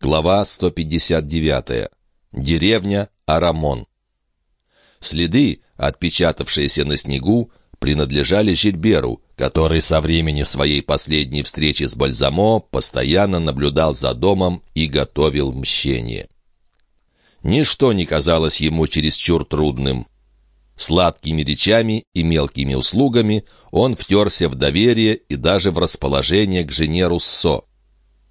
Глава 159. Деревня Арамон. Следы, отпечатавшиеся на снегу, принадлежали Жильберу, который со времени своей последней встречи с Бальзамо постоянно наблюдал за домом и готовил мщение. Ничто не казалось ему чересчур трудным. Сладкими речами и мелкими услугами он втерся в доверие и даже в расположение к жене Руссо.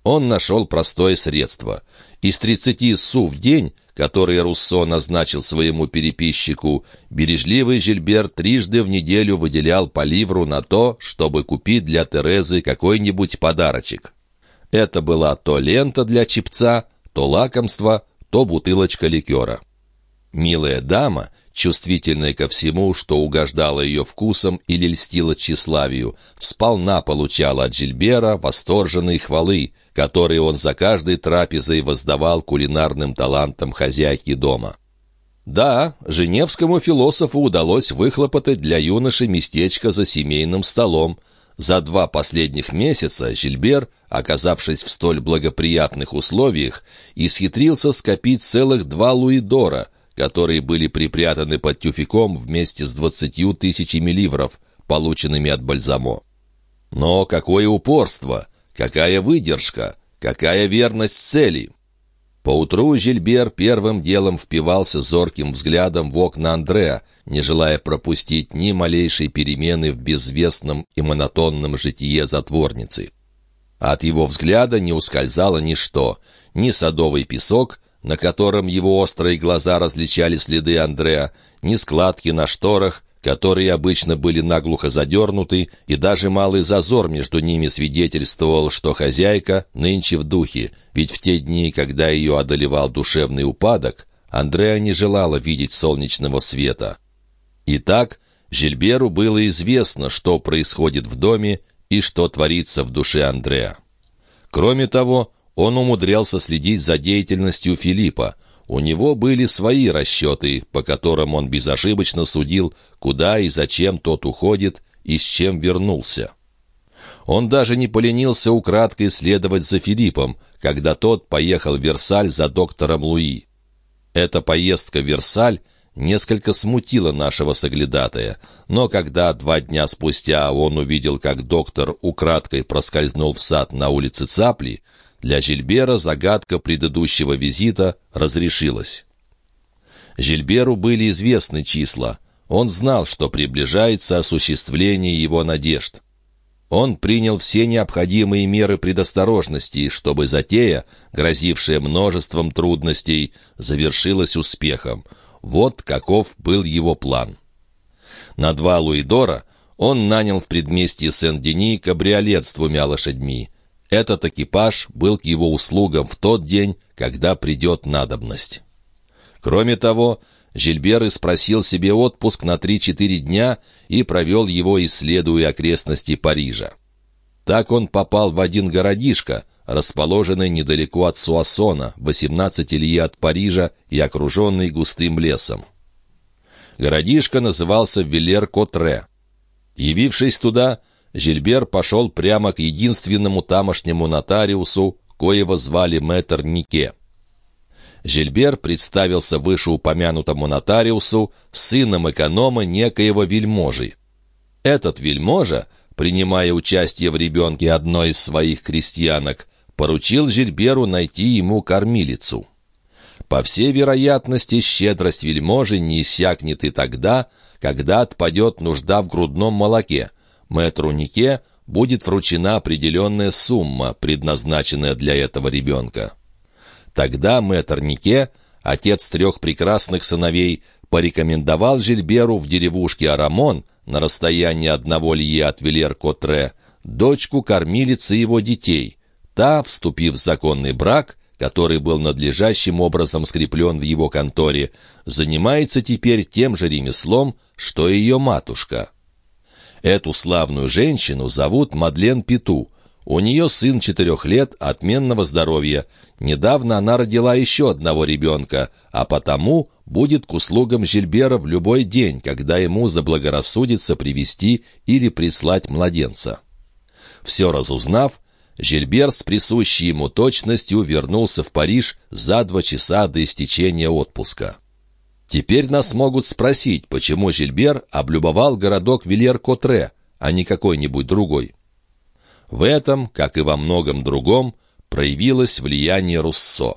Он нашел простое средство. Из 30 су в день, которые Руссо назначил своему переписчику, бережливый Жильбер трижды в неделю выделял по ливру на то, чтобы купить для Терезы какой-нибудь подарочек. Это была то лента для чипца, то лакомство, то бутылочка ликера. Милая дама, чувствительная ко всему, что угождало ее вкусом или льстило тщеславию, сполна получала от Жильбера восторженные хвалы, которые он за каждой трапезой воздавал кулинарным талантам хозяйки дома. Да, женевскому философу удалось выхлопотать для юноши местечко за семейным столом. За два последних месяца Жильбер, оказавшись в столь благоприятных условиях, исхитрился скопить целых два луидора — которые были припрятаны под тюфяком вместе с двадцатью тысячами ливров, полученными от Бальзамо. Но какое упорство, какая выдержка, какая верность цели! Поутру Жильбер первым делом впивался зорким взглядом в окна Андреа, не желая пропустить ни малейшей перемены в безвестном и монотонном житие затворницы. От его взгляда не ускользало ничто, ни садовый песок, на котором его острые глаза различали следы Андреа, ни складки на шторах, которые обычно были наглухо задернуты, и даже малый зазор между ними свидетельствовал, что хозяйка нынче в духе, ведь в те дни, когда ее одолевал душевный упадок, Андреа не желала видеть солнечного света. Итак, Жильберу было известно, что происходит в доме и что творится в душе Андреа. Кроме того, он умудрялся следить за деятельностью Филиппа. У него были свои расчеты, по которым он безошибочно судил, куда и зачем тот уходит и с чем вернулся. Он даже не поленился украдкой следовать за Филиппом, когда тот поехал в Версаль за доктором Луи. Эта поездка в Версаль несколько смутила нашего соглядатая, но когда два дня спустя он увидел, как доктор украдкой проскользнул в сад на улице Цапли, для Жильбера загадка предыдущего визита разрешилась. Жильберу были известны числа. Он знал, что приближается осуществление его надежд. Он принял все необходимые меры предосторожности, чтобы затея, грозившая множеством трудностей, завершилась успехом. Вот каков был его план. На два луидора он нанял в предместье Сен-Дени кабриолет с двумя лошадьми. Этот экипаж был к его услугам в тот день, когда придет надобность. Кроме того, Жильбер спросил себе отпуск на 3-4 дня и провел его, исследуя окрестности Парижа. Так он попал в один городишко, расположенный недалеко от Суассона, 18 лье от Парижа и окруженный густым лесом. Городишко назывался Вилер-Котре. Явившись туда, Жильбер пошел прямо к единственному тамошнему нотариусу, коего звали мэтр Нике. Жильбер представился вышеупомянутому нотариусу сыном эконома некоего вельможи. Этот вельможа, принимая участие в ребенке одной из своих крестьянок, поручил Жильберу найти ему кормилицу. По всей вероятности, щедрость вельможи не иссякнет и тогда, когда отпадет нужда в грудном молоке, Мэтру Нике будет вручена определенная сумма, предназначенная для этого ребенка. Тогда мэтр Нике, отец трех прекрасных сыновей, порекомендовал Жильберу в деревушке Арамон, на расстоянии одного лье от Вилер-Котре, дочку кормилицы его детей. Та, вступив в законный брак, который был надлежащим образом скреплен в его конторе, занимается теперь тем же ремеслом, что и ее матушка. Эту славную женщину зовут Мадлен Пету. У нее сын четырех лет, отменного здоровья. Недавно она родила еще одного ребенка, а потому будет к услугам Жильбера в любой день, когда ему заблагорассудится привести или прислать младенца. Все разузнав, Жильбер с присущей ему точностью вернулся в Париж за два часа до истечения отпуска. Теперь нас могут спросить, почему Жильбер облюбовал городок Вильер-Котре, а не какой-нибудь другой. В этом, как и во многом другом, проявилось влияние Руссо.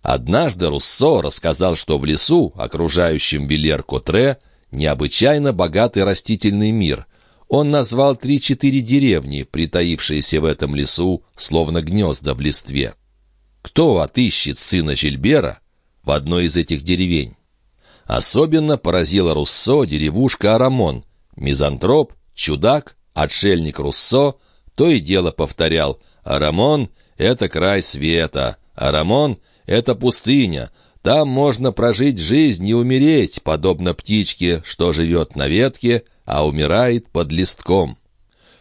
Однажды Руссо рассказал, что в лесу, окружающем Вильер-Котре, необычайно богатый растительный мир, он назвал три-четыре деревни, притаившиеся в этом лесу, словно гнезда в листве. Кто отыщет сына Жильбера в одной из этих деревень? Особенно поразила Руссо деревушка Арамон. Мизантроп, чудак, отшельник Руссо то и дело повторял «Арамон — это край света, Арамон — это пустыня, там можно прожить жизнь и умереть, подобно птичке, что живет на ветке, а умирает под листком.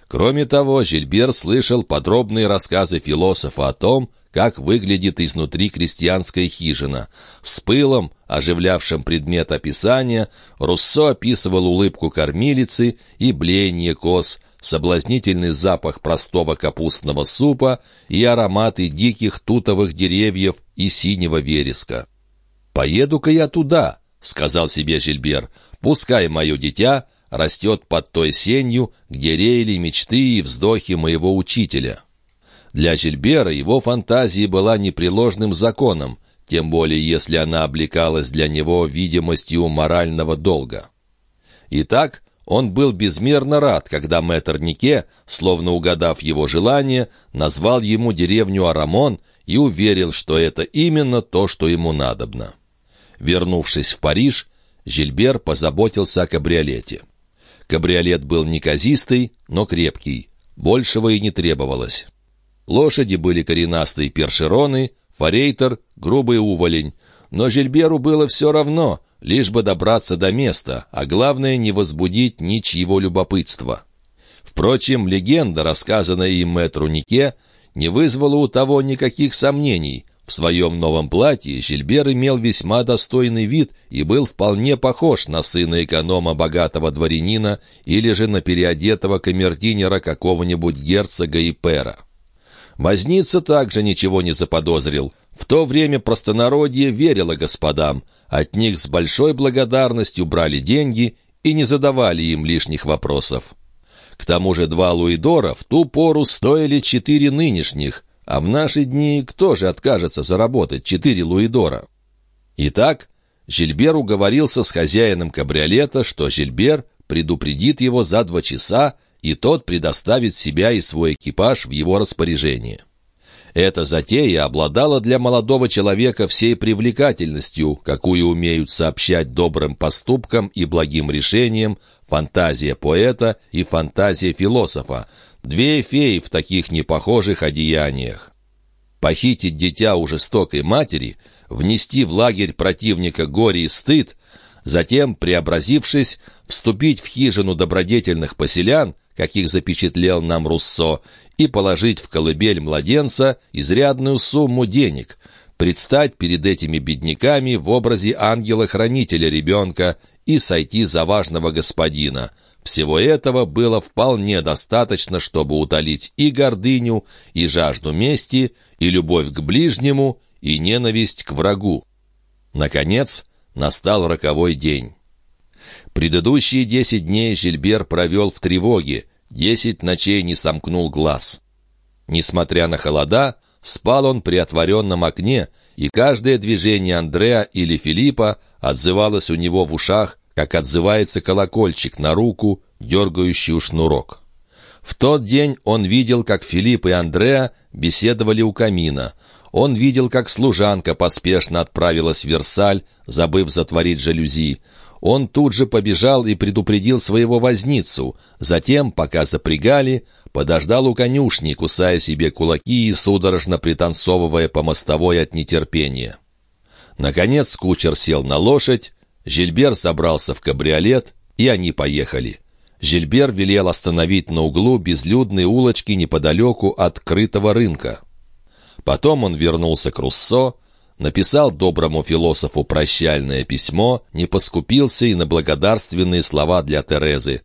Кроме того, Жильбер слышал подробные рассказы философа о том, как выглядит изнутри крестьянская хижина. С пылом, оживлявшим предмет описания, Руссо описывал улыбку кормилицы и блеяние коз, соблазнительный запах простого капустного супа и ароматы диких тутовых деревьев и синего вереска. «Поеду-ка я туда», — сказал себе Жильбер, — «пускай мое дитя растет под той сенью, где реяли мечты и вздохи моего учителя. Для Жильбера его фантазия была непреложным законом, тем более если она облекалась для него видимостью морального долга. Итак, он был безмерно рад, когда мэтр Нике, словно угадав его желание, назвал ему деревню Арамон и уверил, что это именно то, что ему надобно. Вернувшись в Париж, Жильбер позаботился о кабриолете. Кабриолет был неказистый, но крепкий. Большего и не требовалось. Лошади были коренастые першероны, форейтер — грубый уволень. Но Жильберу было все равно, лишь бы добраться до места, а главное — не возбудить ничьего любопытства. Впрочем, легенда, рассказанная им мэтру Нике, не вызвала у того никаких сомнений. В своем новом платье Жильбер имел весьма достойный вид и был вполне похож на сына эконома богатого дворянина или же на переодетого камердинера какого-нибудь герцога и пера. Возница также ничего не заподозрил. В то время простонародье верило господам. От них с большой благодарностью брали деньги и не задавали им лишних вопросов. К тому же два луидора в ту пору стоили четыре нынешних, а в наши дни кто же откажется заработать четыре луидора? Итак, Жильбер уговорился с хозяином кабриолета, что Жильбер предупредит его за два часа, и тот предоставит себя и свой экипаж в его распоряжение. Эта затея обладала для молодого человека всей привлекательностью, какую умеют сообщать добрым поступкам и благим решениям фантазия поэта и фантазия философа, Две феи в таких непохожих одеяниях. Похитить дитя у жестокой матери, внести в лагерь противника горе и стыд, затем, преобразившись, вступить в хижину добродетельных поселян, каких запечатлел нам Руссо, и положить в колыбель младенца изрядную сумму денег, предстать перед этими бедняками в образе ангела-хранителя ребенка и сойти за важного господина — всего этого было вполне достаточно, чтобы утолить и гордыню, и жажду мести, и любовь к ближнему, и ненависть к врагу. Наконец, настал роковой день. Предыдущие десять дней Жильбер провел в тревоге, десять ночей не сомкнул глаз. Несмотря на холода, спал он при отворенном окне, и каждое движение Андреа или Филиппа отзывалось у него в ушах как отзывается колокольчик на руку, дергающую шнурок. В тот день он видел, как Филипп и Андреа беседовали у камина. Он видел, как служанка поспешно отправилась в Версаль, забыв затворить жалюзи. Он тут же побежал и предупредил своего возницу. Затем, пока запрягали, подождал у конюшни, кусая себе кулаки и судорожно пританцовывая по мостовой от нетерпения. Наконец кучер сел на лошадь, Жильбер собрался в кабриолет, и они поехали. Жильбер велел остановить на углу безлюдной улочки неподалеку от крытого рынка. Потом он вернулся к Руссо, написал доброму философу прощальное письмо, не поскупился и на благодарственные слова для Терезы.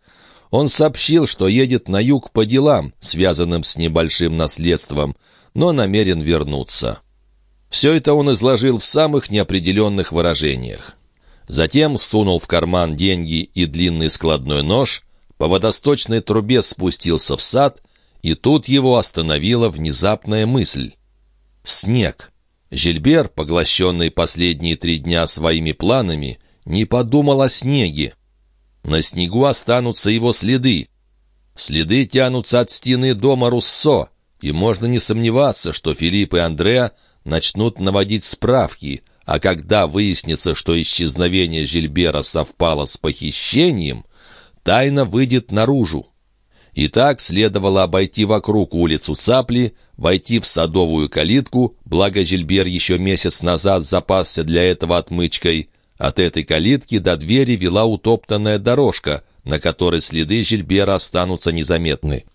Он сообщил, что едет на юг по делам, связанным с небольшим наследством, но намерен вернуться. Все это он изложил в самых неопределенных выражениях. Затем сунул в карман деньги и длинный складной нож, по водосточной трубе спустился в сад, и тут его остановила внезапная мысль. Снег. Жильбер, поглощенный последние три дня своими планами, не подумал о снеге. На снегу останутся его следы. Следы тянутся от стены дома Руссо, и можно не сомневаться, что Филипп и Андреа начнут наводить справки, а когда выяснится, что исчезновение Жильбера совпало с похищением, тайна выйдет наружу. И так следовало обойти вокруг улицу Цапли, войти в садовую калитку, благо Жильбер еще месяц назад запасся для этого отмычкой. От этой калитки до двери вела утоптанная дорожка, на которой следы Жильбера останутся незаметны.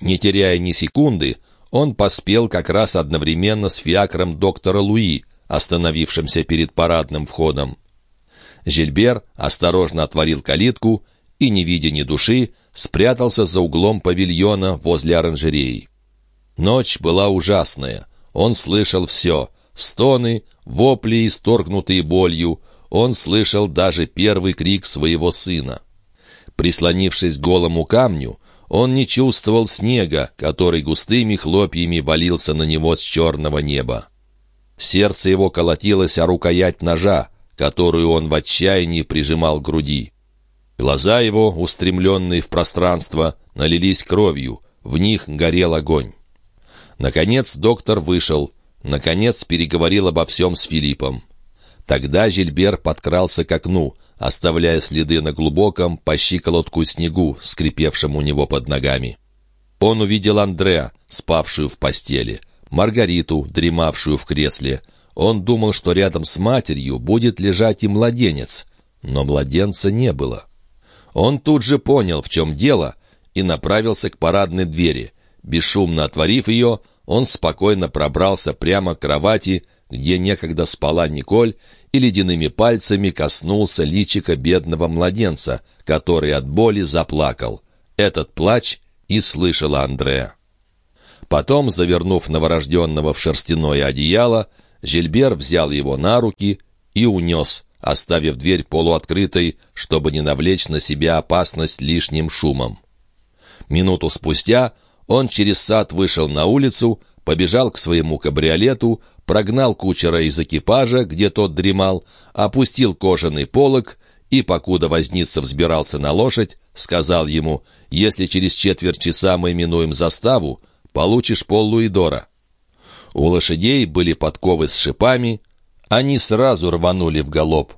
Не теряя ни секунды, он поспел как раз одновременно с фиакром доктора Луи, остановившимся перед парадным входом. Жильбер осторожно отворил калитку и, не видя ни души, спрятался за углом павильона возле оранжереи. Ночь была ужасная. Он слышал все — стоны, вопли, исторгнутые болью. Он слышал даже первый крик своего сына. Прислонившись к голому камню, он не чувствовал снега, который густыми хлопьями валился на него с черного неба. Сердце его колотилось о рукоять ножа, которую он в отчаянии прижимал к груди. Глаза его, устремленные в пространство, налились кровью, в них горел огонь. Наконец доктор вышел, наконец переговорил обо всем с Филиппом. Тогда Жильбер подкрался к окну, оставляя следы на глубоком, по щиколотку снегу, скрипевшем у него под ногами. Он увидел Андреа, спавшую в постели, Маргариту, дремавшую в кресле. Он думал, что рядом с матерью будет лежать и младенец, но младенца не было. Он тут же понял, в чем дело, и направился к парадной двери. Бесшумно отворив ее, он спокойно пробрался прямо к кровати, где некогда спала Николь, и ледяными пальцами коснулся личика бедного младенца, который от боли заплакал. Этот плач и слышала Андреа. Потом, завернув новорожденного в шерстяное одеяло, Жильбер взял его на руки и унес, оставив дверь полуоткрытой, чтобы не навлечь на себя опасность лишним шумом. Минуту спустя он через сад вышел на улицу, побежал к своему кабриолету, прогнал кучера из экипажа, где тот дремал, опустил кожаный полог и, покуда возница взбирался на лошадь, сказал ему, «Если через четверть часа мы минуем заставу, получишь пол луидора». У лошадей были подковы с шипами, они сразу рванули в галоп.